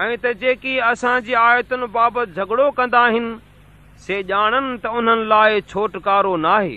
۽ ته جيڪي اسان جي آيتن بابت جهڳڙو ڪندا آهن سي ڄاڻن ته انهن لاءِ ڇوٽڪارو ناهي.